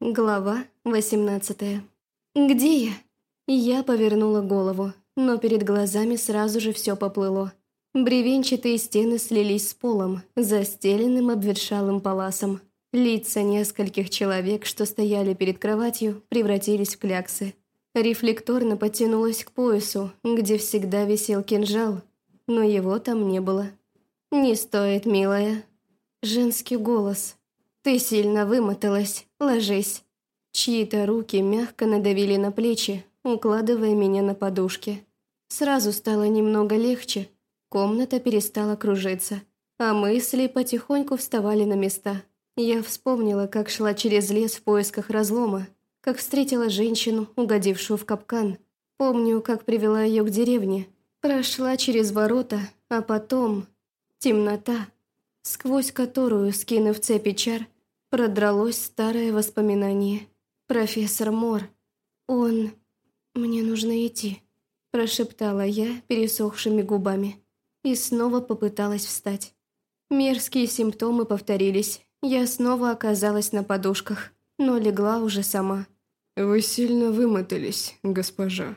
Глава 18 «Где я?» Я повернула голову, но перед глазами сразу же все поплыло. Бревенчатые стены слились с полом, застеленным обветшалым паласом. Лица нескольких человек, что стояли перед кроватью, превратились в кляксы. Рефлекторно подтянулась к поясу, где всегда висел кинжал, но его там не было. «Не стоит, милая». Женский голос. «Ты сильно вымоталась, ложись». Чьи-то руки мягко надавили на плечи, укладывая меня на подушки. Сразу стало немного легче, комната перестала кружиться, а мысли потихоньку вставали на места. Я вспомнила, как шла через лес в поисках разлома, как встретила женщину, угодившую в капкан. Помню, как привела ее к деревне, прошла через ворота, а потом... Темнота сквозь которую, скинув цепи чар, продралось старое воспоминание. «Профессор Мор. Он... Мне нужно идти», – прошептала я пересохшими губами. И снова попыталась встать. Мерзкие симптомы повторились. Я снова оказалась на подушках, но легла уже сама. «Вы сильно вымотались, госпожа».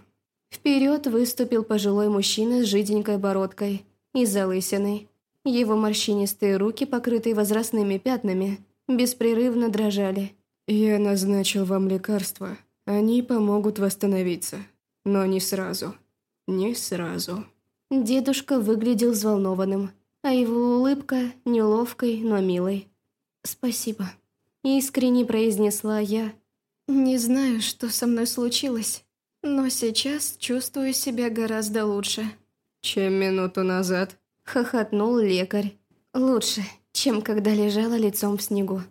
Вперед выступил пожилой мужчина с жиденькой бородкой и залысиной. Его морщинистые руки, покрытые возрастными пятнами, беспрерывно дрожали. «Я назначил вам лекарства. Они помогут восстановиться. Но не сразу. Не сразу». Дедушка выглядел взволнованным, а его улыбка неловкой, но милой. «Спасибо», — искренне произнесла я. «Не знаю, что со мной случилось, но сейчас чувствую себя гораздо лучше». «Чем минуту назад?» Хохотнул лекарь. Лучше, чем когда лежала лицом в снегу.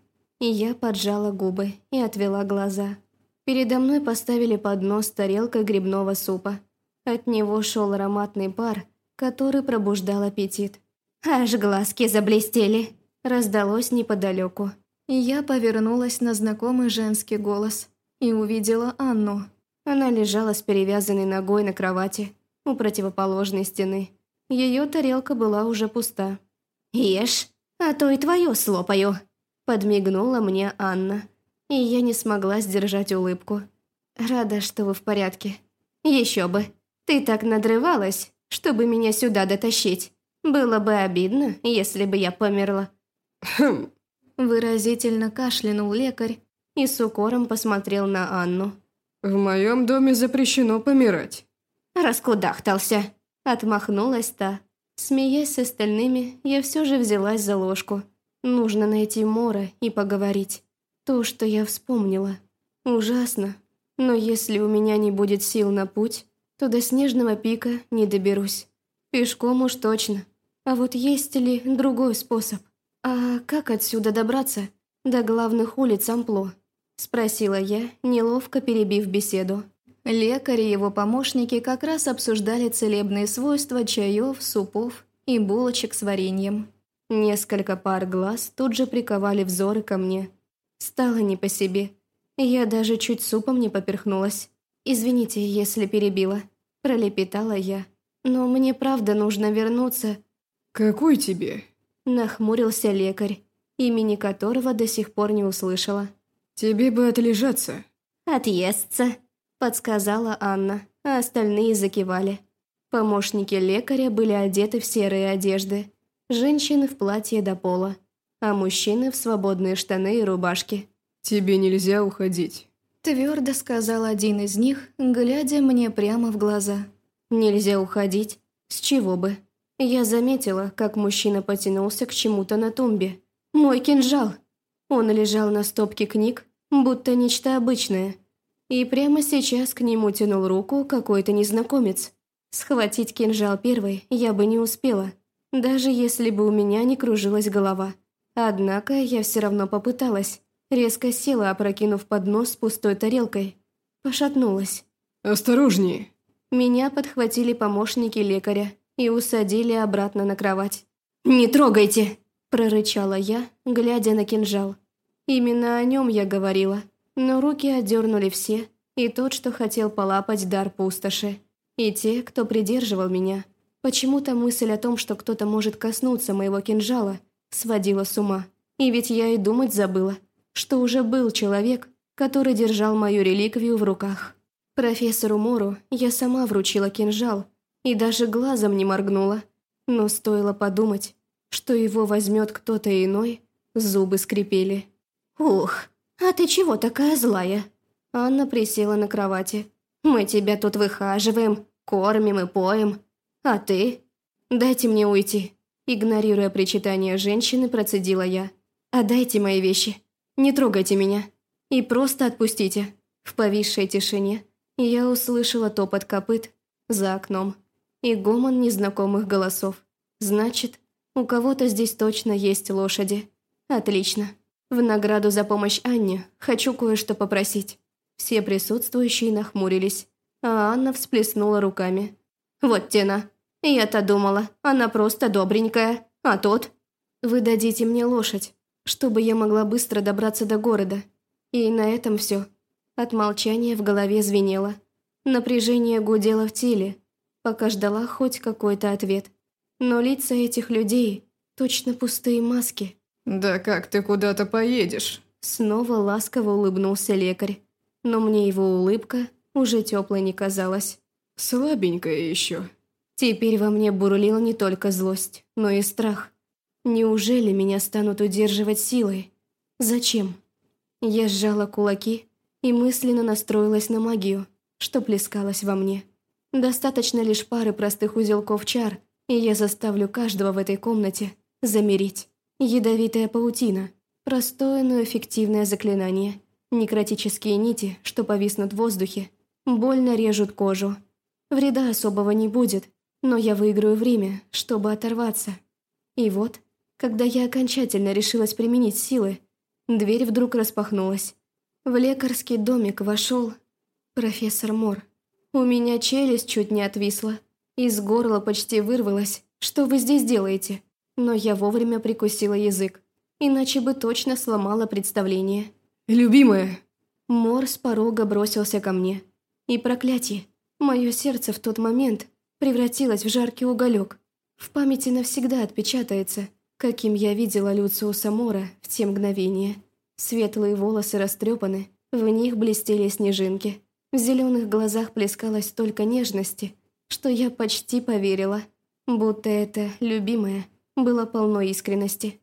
И я поджала губы и отвела глаза. Передо мной поставили поднос с тарелкой грибного супа. От него шел ароматный пар, который пробуждал аппетит. «Аж глазки заблестели!» Раздалось неподалеку. Я повернулась на знакомый женский голос и увидела Анну. Она лежала с перевязанной ногой на кровати у противоположной стены. Ее тарелка была уже пуста. «Ешь, а то и твою слопаю», – подмигнула мне Анна. И я не смогла сдержать улыбку. «Рада, что вы в порядке. Еще бы. Ты так надрывалась, чтобы меня сюда дотащить. Было бы обидно, если бы я померла». «Хм». Выразительно кашлянул лекарь и с укором посмотрел на Анну. «В моем доме запрещено помирать». Раскудахтался. Отмахнулась та. Смеясь с остальными, я все же взялась за ложку. Нужно найти Мора и поговорить. То, что я вспомнила. Ужасно. Но если у меня не будет сил на путь, то до снежного пика не доберусь. Пешком уж точно. А вот есть ли другой способ? А как отсюда добраться? До главных улиц Ампло? Спросила я, неловко перебив беседу. Лекарь и его помощники как раз обсуждали целебные свойства чаев, супов и булочек с вареньем. Несколько пар глаз тут же приковали взоры ко мне. Стало не по себе. Я даже чуть супом не поперхнулась. «Извините, если перебила», – пролепетала я. «Но мне правда нужно вернуться». «Какой тебе?» – нахмурился лекарь, имени которого до сих пор не услышала. «Тебе бы отлежаться». «Отъесться», подсказала Анна, а остальные закивали. Помощники лекаря были одеты в серые одежды, женщины в платье до пола, а мужчины в свободные штаны и рубашки. «Тебе нельзя уходить», – твердо сказал один из них, глядя мне прямо в глаза. «Нельзя уходить? С чего бы?» Я заметила, как мужчина потянулся к чему-то на тумбе. «Мой кинжал!» Он лежал на стопке книг, будто нечто обычное – и прямо сейчас к нему тянул руку какой-то незнакомец. Схватить кинжал первой я бы не успела, даже если бы у меня не кружилась голова. Однако я все равно попыталась. Резко села, опрокинув поднос с пустой тарелкой. Пошатнулась. «Осторожнее!» Меня подхватили помощники лекаря и усадили обратно на кровать. «Не трогайте!» – прорычала я, глядя на кинжал. Именно о нем я говорила но руки отдернули все, и тот, что хотел полапать дар пустоши, и те, кто придерживал меня. Почему-то мысль о том, что кто-то может коснуться моего кинжала, сводила с ума. И ведь я и думать забыла, что уже был человек, который держал мою реликвию в руках. Профессору Мору я сама вручила кинжал и даже глазом не моргнула. Но стоило подумать, что его возьмет кто-то иной, зубы скрипели. «Ух, а ты чего такая злая?» Анна присела на кровати. «Мы тебя тут выхаживаем, кормим и поем. А ты? Дайте мне уйти». Игнорируя причитание женщины, процедила я. «Отдайте мои вещи. Не трогайте меня. И просто отпустите». В повисшей тишине я услышала топот копыт за окном и гомон незнакомых голосов. Значит, у кого-то здесь точно есть лошади. Отлично. В награду за помощь Анне хочу кое-что попросить. Все присутствующие нахмурились, а Анна всплеснула руками. «Вот тена. Я-то думала, она просто добренькая, а тот...» «Вы дадите мне лошадь, чтобы я могла быстро добраться до города. И на этом все. От молчания в голове звенело. Напряжение гудело в теле, пока ждала хоть какой-то ответ. Но лица этих людей точно пустые маски. «Да как ты куда-то поедешь?» Снова ласково улыбнулся лекарь. Но мне его улыбка уже теплой не казалась. «Слабенькая еще». Теперь во мне бурлила не только злость, но и страх. Неужели меня станут удерживать силой? Зачем? Я сжала кулаки и мысленно настроилась на магию, что плескалась во мне. Достаточно лишь пары простых узелков чар, и я заставлю каждого в этой комнате замереть. Ядовитая паутина. Простое, но эффективное заклинание. Некротические нити, что повиснут в воздухе, больно режут кожу. Вреда особого не будет, но я выиграю время, чтобы оторваться. И вот, когда я окончательно решилась применить силы, дверь вдруг распахнулась. В лекарский домик вошел профессор Мор. У меня челюсть чуть не отвисла. Из горла почти вырвалось. «Что вы здесь делаете?» Но я вовремя прикусила язык. Иначе бы точно сломала представление. «Любимая!» Мор с порога бросился ко мне. И проклятие. Мое сердце в тот момент превратилось в жаркий уголек. В памяти навсегда отпечатается, каким я видела Люциуса Мора в те мгновения. Светлые волосы растрепаны, в них блестели снежинки. В зеленых глазах плескалось столько нежности, что я почти поверила, будто это любимое было полно искренности.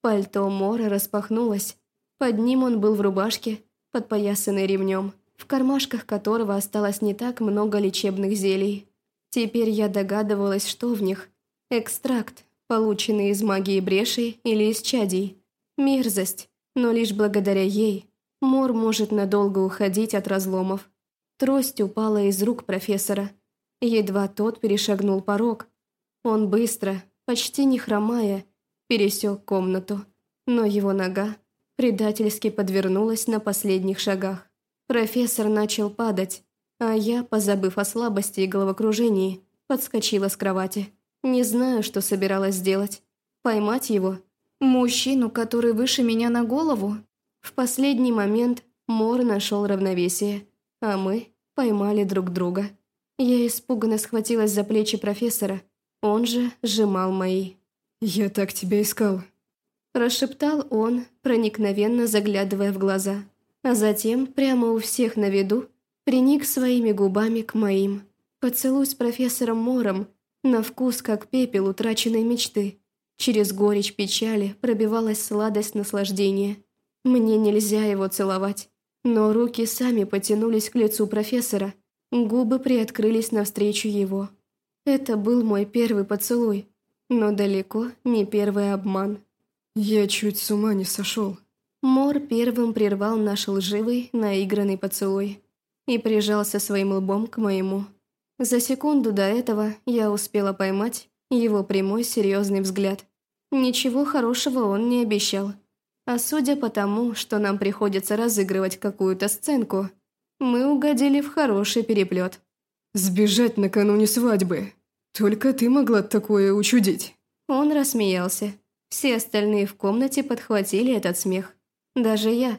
Пальто Мора распахнулось. Под ним он был в рубашке, подпоясанной ремнем, в кармашках которого осталось не так много лечебных зелий. Теперь я догадывалась, что в них. Экстракт, полученный из магии брешей или из чадей. Мерзость, но лишь благодаря ей Мор может надолго уходить от разломов. Трость упала из рук профессора. Едва тот перешагнул порог. Он быстро, почти не хромая, пересек комнату, но его нога предательски подвернулась на последних шагах. Профессор начал падать, а я, позабыв о слабости и головокружении, подскочила с кровати. Не знаю, что собиралась сделать. Поймать его? Мужчину, который выше меня на голову? В последний момент Мор нашел равновесие а мы поймали друг друга. Я испуганно схватилась за плечи профессора, он же сжимал мои. «Я так тебя искал», – прошептал он, проникновенно заглядывая в глаза, а затем прямо у всех на виду приник своими губами к моим. Поцелуй с профессором Мором на вкус, как пепел утраченной мечты. Через горечь печали пробивалась сладость наслаждения. Мне нельзя его целовать. Но руки сами потянулись к лицу профессора, губы приоткрылись навстречу его. Это был мой первый поцелуй, но далеко не первый обман. Я чуть с ума не сошел. Мор первым прервал наш лживый, наигранный поцелуй и прижался своим лбом к моему. За секунду до этого я успела поймать его прямой серьезный взгляд. Ничего хорошего он не обещал. А судя по тому, что нам приходится разыгрывать какую-то сценку, мы угодили в хороший переплет. «Сбежать накануне свадьбы. Только ты могла такое учудить». Он рассмеялся. Все остальные в комнате подхватили этот смех. Даже я.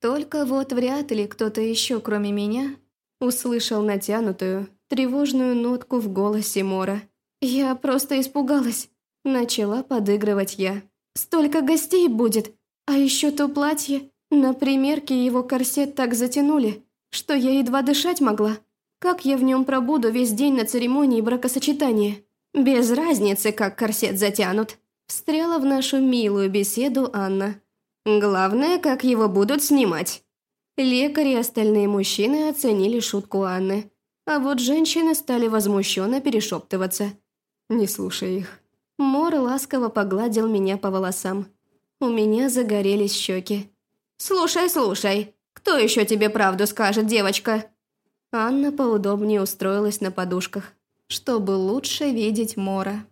Только вот вряд ли кто-то еще, кроме меня, услышал натянутую, тревожную нотку в голосе Мора. «Я просто испугалась», – начала подыгрывать я. «Столько гостей будет, а еще то платье. На примерке его корсет так затянули, что я едва дышать могла. Как я в нем пробуду весь день на церемонии бракосочетания? Без разницы, как корсет затянут. Встряла в нашу милую беседу Анна. Главное, как его будут снимать. Лекари и остальные мужчины оценили шутку Анны. А вот женщины стали возмущенно перешептываться. Не слушай их. Мор ласково погладил меня по волосам. У меня загорелись щеки. «Слушай, слушай, кто еще тебе правду скажет, девочка?» Анна поудобнее устроилась на подушках, чтобы лучше видеть Мора.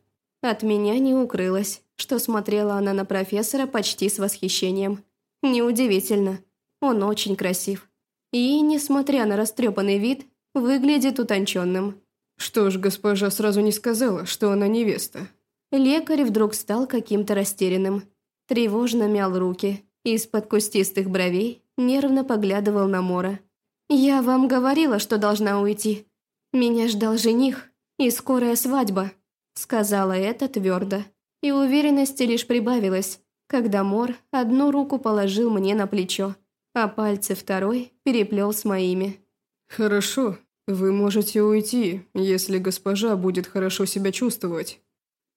От меня не укрылось, что смотрела она на профессора почти с восхищением. Неудивительно, он очень красив. И, несмотря на растрепанный вид, выглядит утонченным. «Что ж, госпожа сразу не сказала, что она невеста?» Лекарь вдруг стал каким-то растерянным. Тревожно мял руки, из-под кустистых бровей нервно поглядывал на Мора. «Я вам говорила, что должна уйти. Меня ждал жених и скорая свадьба», сказала это твердо. И уверенности лишь прибавилось, когда Мор одну руку положил мне на плечо, а пальцы второй переплел с моими. «Хорошо, вы можете уйти, если госпожа будет хорошо себя чувствовать.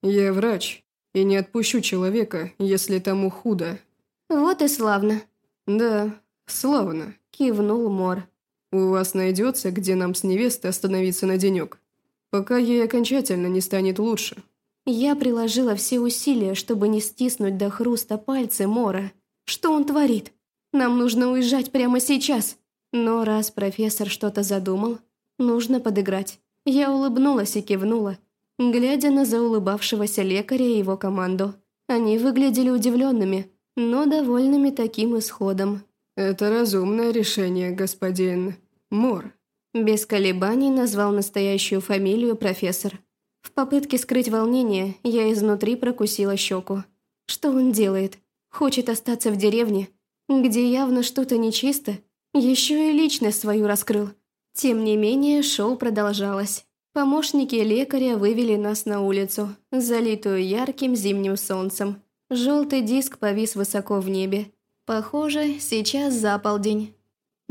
Я врач, и не отпущу человека, если тому худо». «Вот и славно». «Да, славно», – кивнул Мор. У вас найдется, где нам с невестой остановиться на денек, пока ей окончательно не станет лучше». Я приложила все усилия, чтобы не стиснуть до хруста пальцы Мора. Что он творит? Нам нужно уезжать прямо сейчас. Но раз профессор что-то задумал, нужно подыграть. Я улыбнулась и кивнула, глядя на заулыбавшегося лекаря и его команду. Они выглядели удивленными, но довольными таким исходом. «Это разумное решение, господин Мор». Без колебаний назвал настоящую фамилию профессор. В попытке скрыть волнение я изнутри прокусила щеку. Что он делает? Хочет остаться в деревне, где явно что-то нечисто? Еще и личность свою раскрыл. Тем не менее, шоу продолжалось. Помощники лекаря вывели нас на улицу, залитую ярким зимним солнцем. Желтый диск повис высоко в небе. Похоже, сейчас за полдень.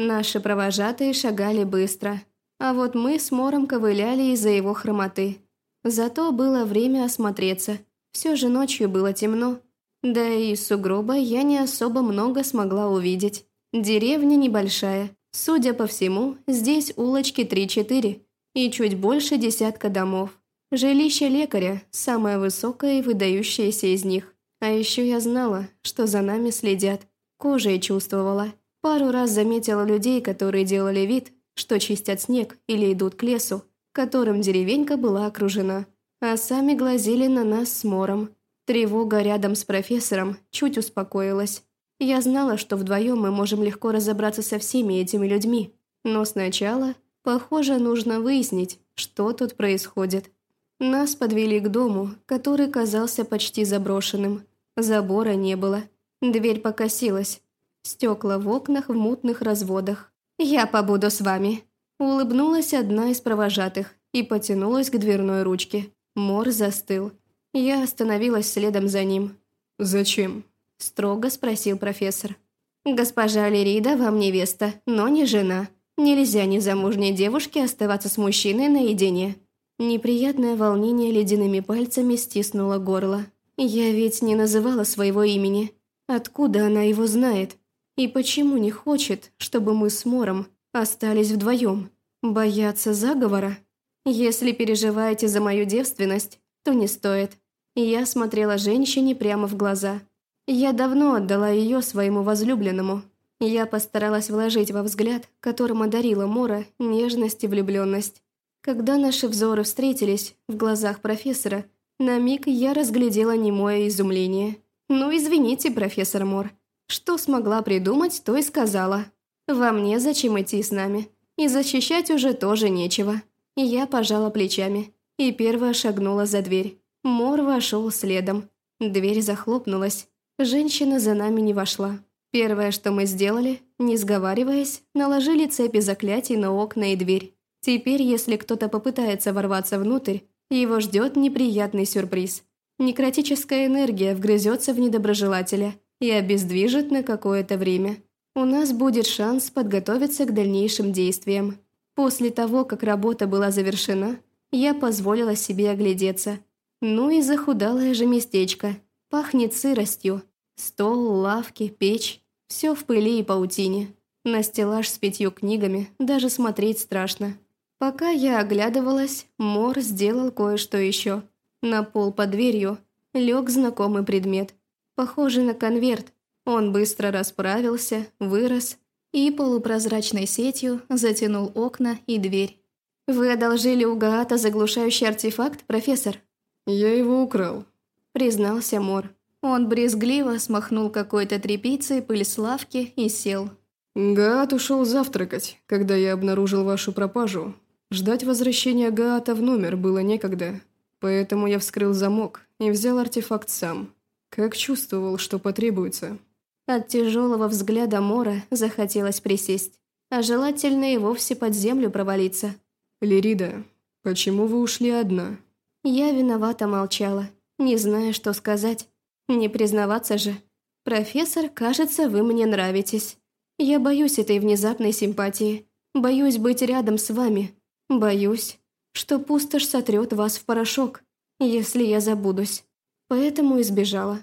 Наши провожатые шагали быстро, а вот мы с Мором ковыляли из-за его хромоты. Зато было время осмотреться. Все же ночью было темно. Да и из сугроба я не особо много смогла увидеть. Деревня небольшая. Судя по всему, здесь улочки 3-4 и чуть больше десятка домов. Жилище лекаря – самое высокое и выдающееся из них. А еще я знала, что за нами следят. Кожей чувствовала. Пару раз заметила людей, которые делали вид, что чистят снег или идут к лесу, которым деревенька была окружена. А сами глазели на нас с Мором. Тревога рядом с профессором чуть успокоилась. Я знала, что вдвоем мы можем легко разобраться со всеми этими людьми. Но сначала, похоже, нужно выяснить, что тут происходит. Нас подвели к дому, который казался почти заброшенным. Забора не было. Дверь покосилась. Стекла в окнах в мутных разводах. «Я побуду с вами», – улыбнулась одна из провожатых и потянулась к дверной ручке. Мор застыл. Я остановилась следом за ним. «Зачем?» – строго спросил профессор. «Госпожа Лирида вам невеста, но не жена. Нельзя незамужней девушке оставаться с мужчиной наедине». Неприятное волнение ледяными пальцами стиснуло горло. Я ведь не называла своего имени. Откуда она его знает? И почему не хочет, чтобы мы с Мором остались вдвоем? Бояться заговора? Если переживаете за мою девственность, то не стоит. Я смотрела женщине прямо в глаза. Я давно отдала ее своему возлюбленному. Я постаралась вложить во взгляд, которым одарила Мора, нежность и влюбленность. Когда наши взоры встретились в глазах профессора, на миг я разглядела немое изумление. «Ну, извините, профессор Мор. Что смогла придумать, то и сказала. Вам не зачем идти с нами. И защищать уже тоже нечего». Я пожала плечами и первая шагнула за дверь. Мор вошел следом. Дверь захлопнулась. Женщина за нами не вошла. Первое, что мы сделали, не сговариваясь, наложили цепи заклятий на окна и дверь. Теперь, если кто-то попытается ворваться внутрь, его ждет неприятный сюрприз. Некротическая энергия вгрызется в недоброжелателя и обездвижит на какое-то время. У нас будет шанс подготовиться к дальнейшим действиям. После того, как работа была завершена, я позволила себе оглядеться. Ну и захудалое же местечко. Пахнет сыростью. Стол, лавки, печь. Все в пыли и паутине. На стеллаж с пятью книгами даже смотреть страшно. Пока я оглядывалась, Мор сделал кое-что еще. На пол под дверью лег знакомый предмет. Похожий на конверт. Он быстро расправился, вырос и полупрозрачной сетью затянул окна и дверь. «Вы одолжили у Гаата заглушающий артефакт, профессор?» «Я его украл», — признался Мор. Он брезгливо смахнул какой-то тряпицей пыль с лавки и сел. «Гаат ушел завтракать, когда я обнаружил вашу пропажу. Ждать возвращения Гаата в номер было некогда, поэтому я вскрыл замок и взял артефакт сам. Как чувствовал, что потребуется». От тяжелого взгляда Мора захотелось присесть, а желательно и вовсе под землю провалиться. «Лирида, почему вы ушли одна?» Я виновато молчала, не зная, что сказать. Не признаваться же. «Профессор, кажется, вы мне нравитесь». Я боюсь этой внезапной симпатии. Боюсь быть рядом с вами. Боюсь, что пустошь сотрет вас в порошок, если я забудусь. Поэтому избежала.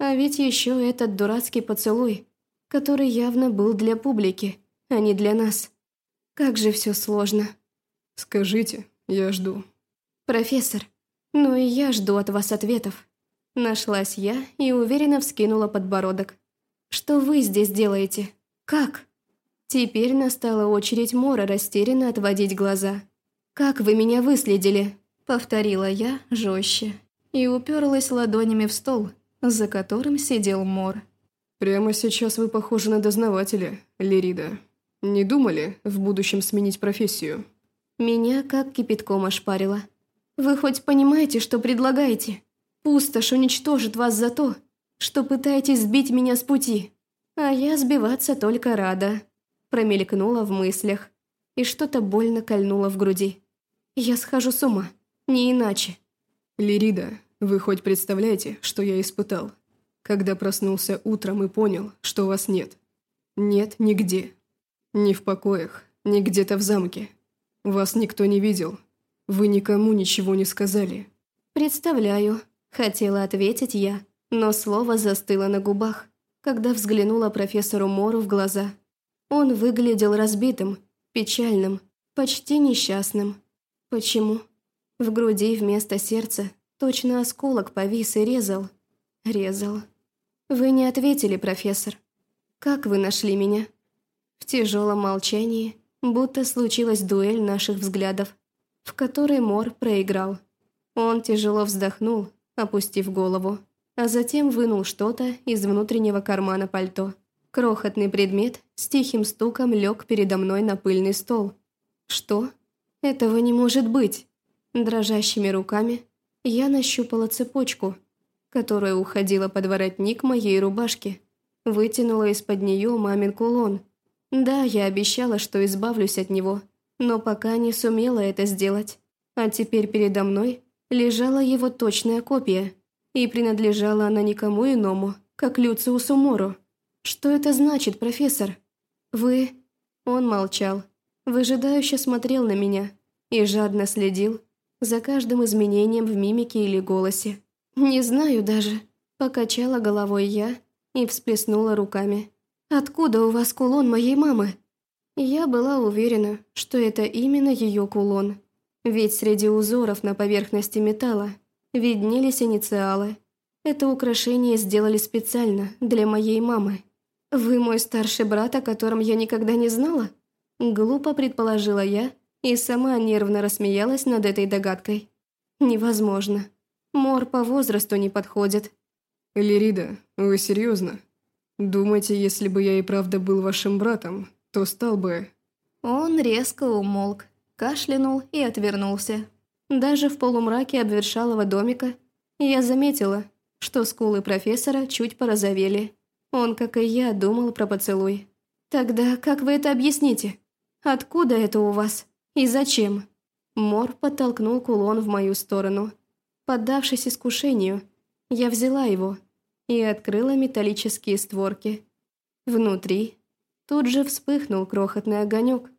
А ведь еще этот дурацкий поцелуй, который явно был для публики, а не для нас. Как же все сложно. Скажите, я жду. Профессор, ну и я жду от вас ответов. Нашлась я и уверенно вскинула подбородок. Что вы здесь делаете? «Как?» Теперь настала очередь Мора растерянно отводить глаза. «Как вы меня выследили?» Повторила я жестче и уперлась ладонями в стол, за которым сидел Мор. «Прямо сейчас вы похожи на дознавателя, Лирида. Не думали в будущем сменить профессию?» Меня как кипятком ошпарило. «Вы хоть понимаете, что предлагаете? Пустошь уничтожит вас за то, что пытаетесь сбить меня с пути. А я сбиваться только рада. Промелькнула в мыслях. И что-то больно кольнуло в груди. Я схожу с ума. Не иначе. Лирида, вы хоть представляете, что я испытал? Когда проснулся утром и понял, что вас нет. Нет нигде. Ни в покоях, ни где-то в замке. Вас никто не видел. Вы никому ничего не сказали. «Представляю», — хотела ответить я, но слово застыло на губах когда взглянула профессору Мору в глаза. Он выглядел разбитым, печальным, почти несчастным. Почему? В груди вместо сердца точно осколок повис и резал. Резал. Вы не ответили, профессор. Как вы нашли меня? В тяжелом молчании, будто случилась дуэль наших взглядов, в которой Мор проиграл. Он тяжело вздохнул, опустив голову а затем вынул что-то из внутреннего кармана пальто. Крохотный предмет с тихим стуком лег передо мной на пыльный стол. Что? Этого не может быть. Дрожащими руками я нащупала цепочку, которая уходила под воротник моей рубашки. Вытянула из-под нее мамин кулон. Да, я обещала, что избавлюсь от него, но пока не сумела это сделать. А теперь передо мной лежала его точная копия – и принадлежала она никому иному, как Люциусу Мору. «Что это значит, профессор?» «Вы...» Он молчал, выжидающе смотрел на меня и жадно следил за каждым изменением в мимике или голосе. «Не знаю даже», – покачала головой я и всплеснула руками. «Откуда у вас кулон моей мамы?» Я была уверена, что это именно ее кулон, ведь среди узоров на поверхности металла виднелись инициалы. Это украшение сделали специально для моей мамы. «Вы мой старший брат, о котором я никогда не знала?» Глупо предположила я и сама нервно рассмеялась над этой догадкой. «Невозможно. Мор по возрасту не подходит». «Лирида, вы серьезно? Думаете, если бы я и правда был вашим братом, то стал бы...» Он резко умолк, кашлянул и отвернулся. Даже в полумраке обветшалого домика я заметила, что скулы профессора чуть порозовели. Он, как и я, думал про поцелуй. «Тогда как вы это объясните? Откуда это у вас? И зачем?» Мор подтолкнул кулон в мою сторону. Поддавшись искушению, я взяла его и открыла металлические створки. Внутри Тут же вспыхнул крохотный огонек.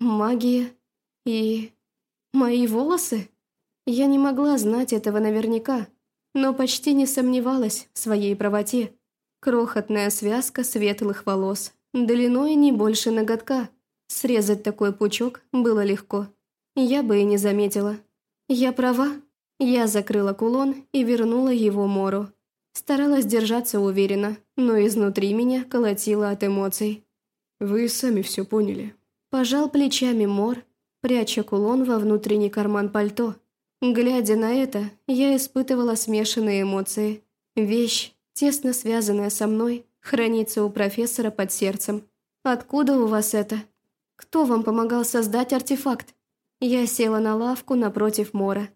Магия и... мои волосы? Я не могла знать этого наверняка, но почти не сомневалась в своей правоте. Крохотная связка светлых волос, длиной не больше ноготка. Срезать такой пучок было легко. Я бы и не заметила. Я права. Я закрыла кулон и вернула его Мору. Старалась держаться уверенно, но изнутри меня колотило от эмоций. «Вы сами все поняли». Пожал плечами Мор, пряча кулон во внутренний карман пальто. Глядя на это, я испытывала смешанные эмоции. Вещь, тесно связанная со мной, хранится у профессора под сердцем. «Откуда у вас это? Кто вам помогал создать артефакт?» Я села на лавку напротив Мора.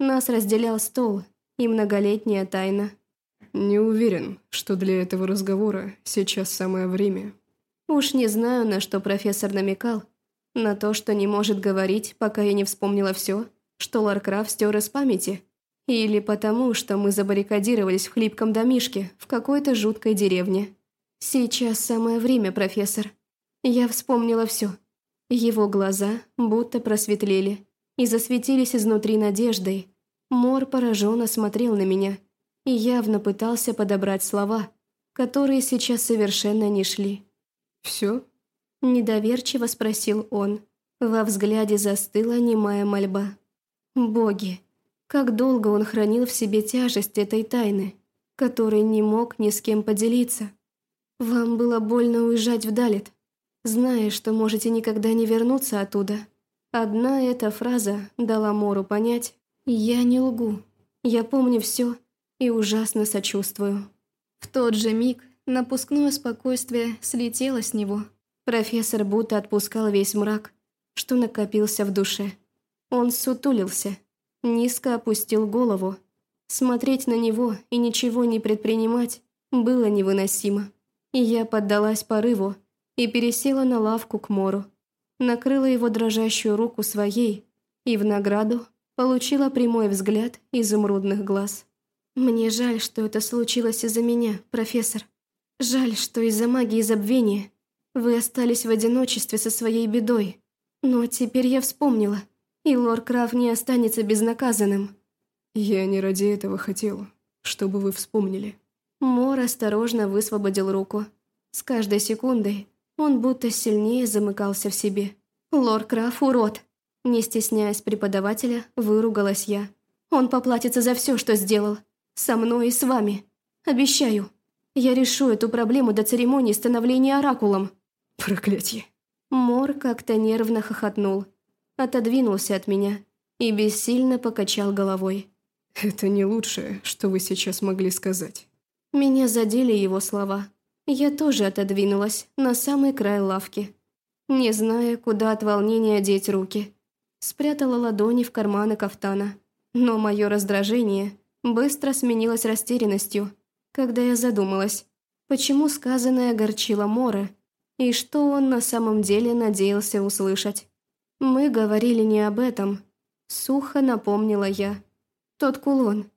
Нас разделял стол и многолетняя тайна. «Не уверен, что для этого разговора сейчас самое время». Уж не знаю, на что профессор намекал. На то, что не может говорить, пока я не вспомнила все, что Ларкрафт стер из памяти. Или потому, что мы забаррикадировались в хлипком домишке в какой-то жуткой деревне. Сейчас самое время, профессор. Я вспомнила все. Его глаза будто просветлели и засветились изнутри надеждой. Мор пораженно смотрел на меня и явно пытался подобрать слова, которые сейчас совершенно не шли. «Все?» – недоверчиво спросил он. Во взгляде застыла немая мольба. «Боги, как долго он хранил в себе тяжесть этой тайны, которой не мог ни с кем поделиться. Вам было больно уезжать в Далит, зная, что можете никогда не вернуться оттуда. Одна эта фраза дала Мору понять, я не лгу, я помню все и ужасно сочувствую. В тот же миг напускное спокойствие слетело с него. Профессор будто отпускал весь мрак, что накопился в душе. Он сутулился, низко опустил голову. Смотреть на него и ничего не предпринимать было невыносимо. И я поддалась порыву и пересела на лавку к Мору. Накрыла его дрожащую руку своей и в награду получила прямой взгляд изумрудных глаз. «Мне жаль, что это случилось из-за меня, профессор. Жаль, что из-за магии забвения вы остались в одиночестве со своей бедой. Но теперь я вспомнила, и лор Краф не останется безнаказанным». «Я не ради этого хотел, чтобы вы вспомнили». Мор осторожно высвободил руку. С каждой секундой он будто сильнее замыкался в себе. «Лор Краф урод!» Не стесняясь преподавателя, выругалась я. «Он поплатится за все, что сделал. Со мной и с вами. Обещаю. Я решу эту проблему до церемонии становления оракулом». «Проклятье!» Мор как-то нервно хохотнул, отодвинулся от меня и бессильно покачал головой. «Это не лучшее, что вы сейчас могли сказать». Меня задели его слова. Я тоже отодвинулась на самый край лавки, не зная, куда от волнения деть руки. Спрятала ладони в карманы кафтана. Но мое раздражение быстро сменилось растерянностью, когда я задумалась, почему сказанное огорчило Мора, и что он на самом деле надеялся услышать. Мы говорили не об этом. Сухо напомнила я. Тот кулон.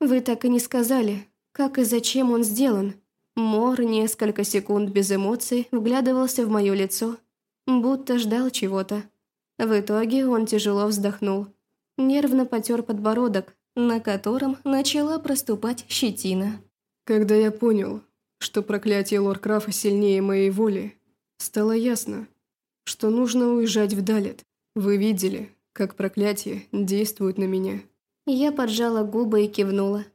Вы так и не сказали, как и зачем он сделан. Мор несколько секунд без эмоций вглядывался в мое лицо, будто ждал чего-то. В итоге он тяжело вздохнул. Нервно потер подбородок, на котором начала проступать щетина. Когда я понял, что проклятие Лоркрафа сильнее моей воли, стало ясно, что нужно уезжать в Далет. Вы видели, как проклятие действует на меня. Я поджала губы и кивнула.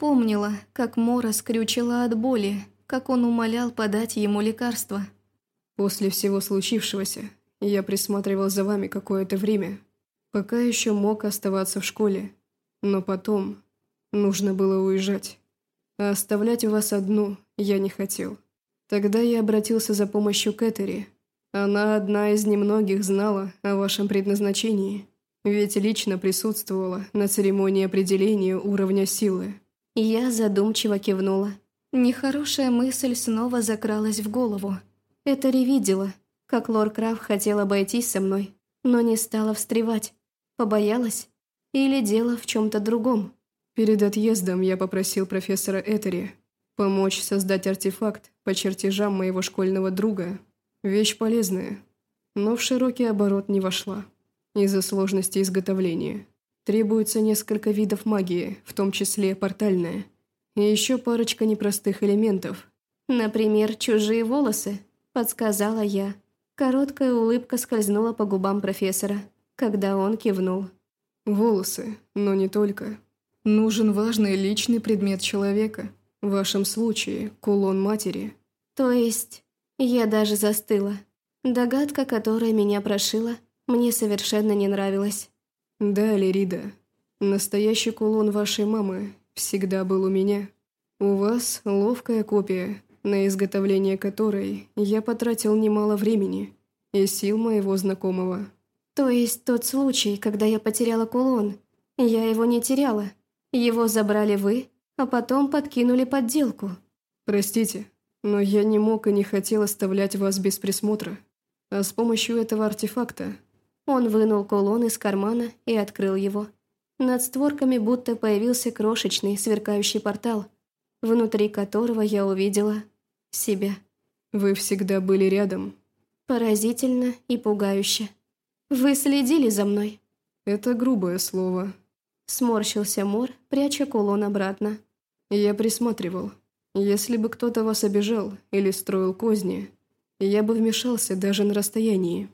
Помнила, как Мора скрючила от боли, как он умолял подать ему лекарство. После всего случившегося я присматривал за вами какое-то время, пока еще мог оставаться в школе. Но потом нужно было уезжать. А оставлять вас одну я не хотел. Тогда я обратился за помощью к Этери. Она одна из немногих знала о вашем предназначении, ведь лично присутствовала на церемонии определения уровня силы. Я задумчиво кивнула. Нехорошая мысль снова закралась в голову. Это видела, как лор Краф хотел обойтись со мной, но не стала встревать. Побоялась? Или дело в чем-то другом? Перед отъездом я попросил профессора Этери помочь создать артефакт по чертежам моего школьного друга Вещь полезная, но в широкий оборот не вошла. Из-за сложности изготовления. Требуется несколько видов магии, в том числе портальная. И еще парочка непростых элементов. Например, чужие волосы, подсказала я. Короткая улыбка скользнула по губам профессора, когда он кивнул. Волосы, но не только. Нужен важный личный предмет человека. В вашем случае кулон матери. То есть, я даже застыла. Догадка, которая меня прошила, мне совершенно не нравилась. Да, Лерида, настоящий кулон вашей мамы всегда был у меня. У вас ловкая копия, на изготовление которой я потратил немало времени и сил моего знакомого. То есть тот случай, когда я потеряла кулон, я его не теряла. Его забрали вы, а потом подкинули подделку. Простите, но я не мог и не хотел оставлять вас без присмотра. А с помощью этого артефакта... Он вынул кулон из кармана и открыл его. Над створками будто появился крошечный сверкающий портал, внутри которого я увидела себя. Вы всегда были рядом. Поразительно и пугающе. Вы следили за мной. Это грубое слово. Сморщился Мор, пряча кулон обратно. Я присматривал. Если бы кто-то вас обижал или строил козни, я бы вмешался даже на расстоянии.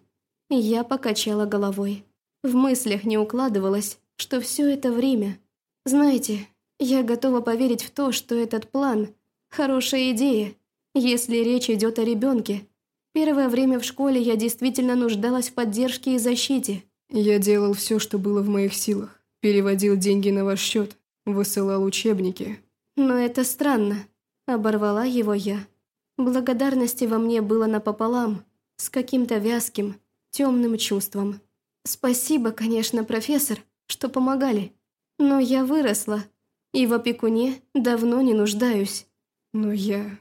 Я покачала головой. В мыслях не укладывалось, что все это время... Знаете, я готова поверить в то, что этот план – хорошая идея, если речь идет о ребенке. Первое время в школе я действительно нуждалась в поддержке и защите. Я делал все, что было в моих силах. Переводил деньги на ваш счет, высылал учебники. Но это странно. Оборвала его я. Благодарности во мне было напополам, с каким-то вязким, темным чувством. Спасибо, конечно, профессор, что помогали. Но я выросла, и в опекуне давно не нуждаюсь. Но я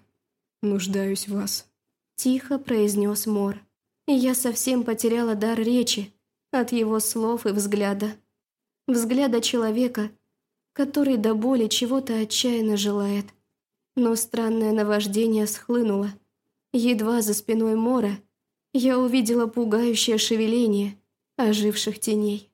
нуждаюсь в вас. Тихо произнес Мор. И я совсем потеряла дар речи от его слов и взгляда. Взгляда человека, который до боли чего-то отчаянно желает. Но странное наваждение схлынуло. Едва за спиной Мора я увидела пугающее шевеление оживших теней.